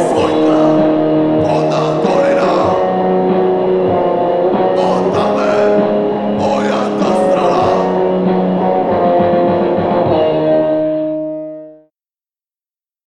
foi.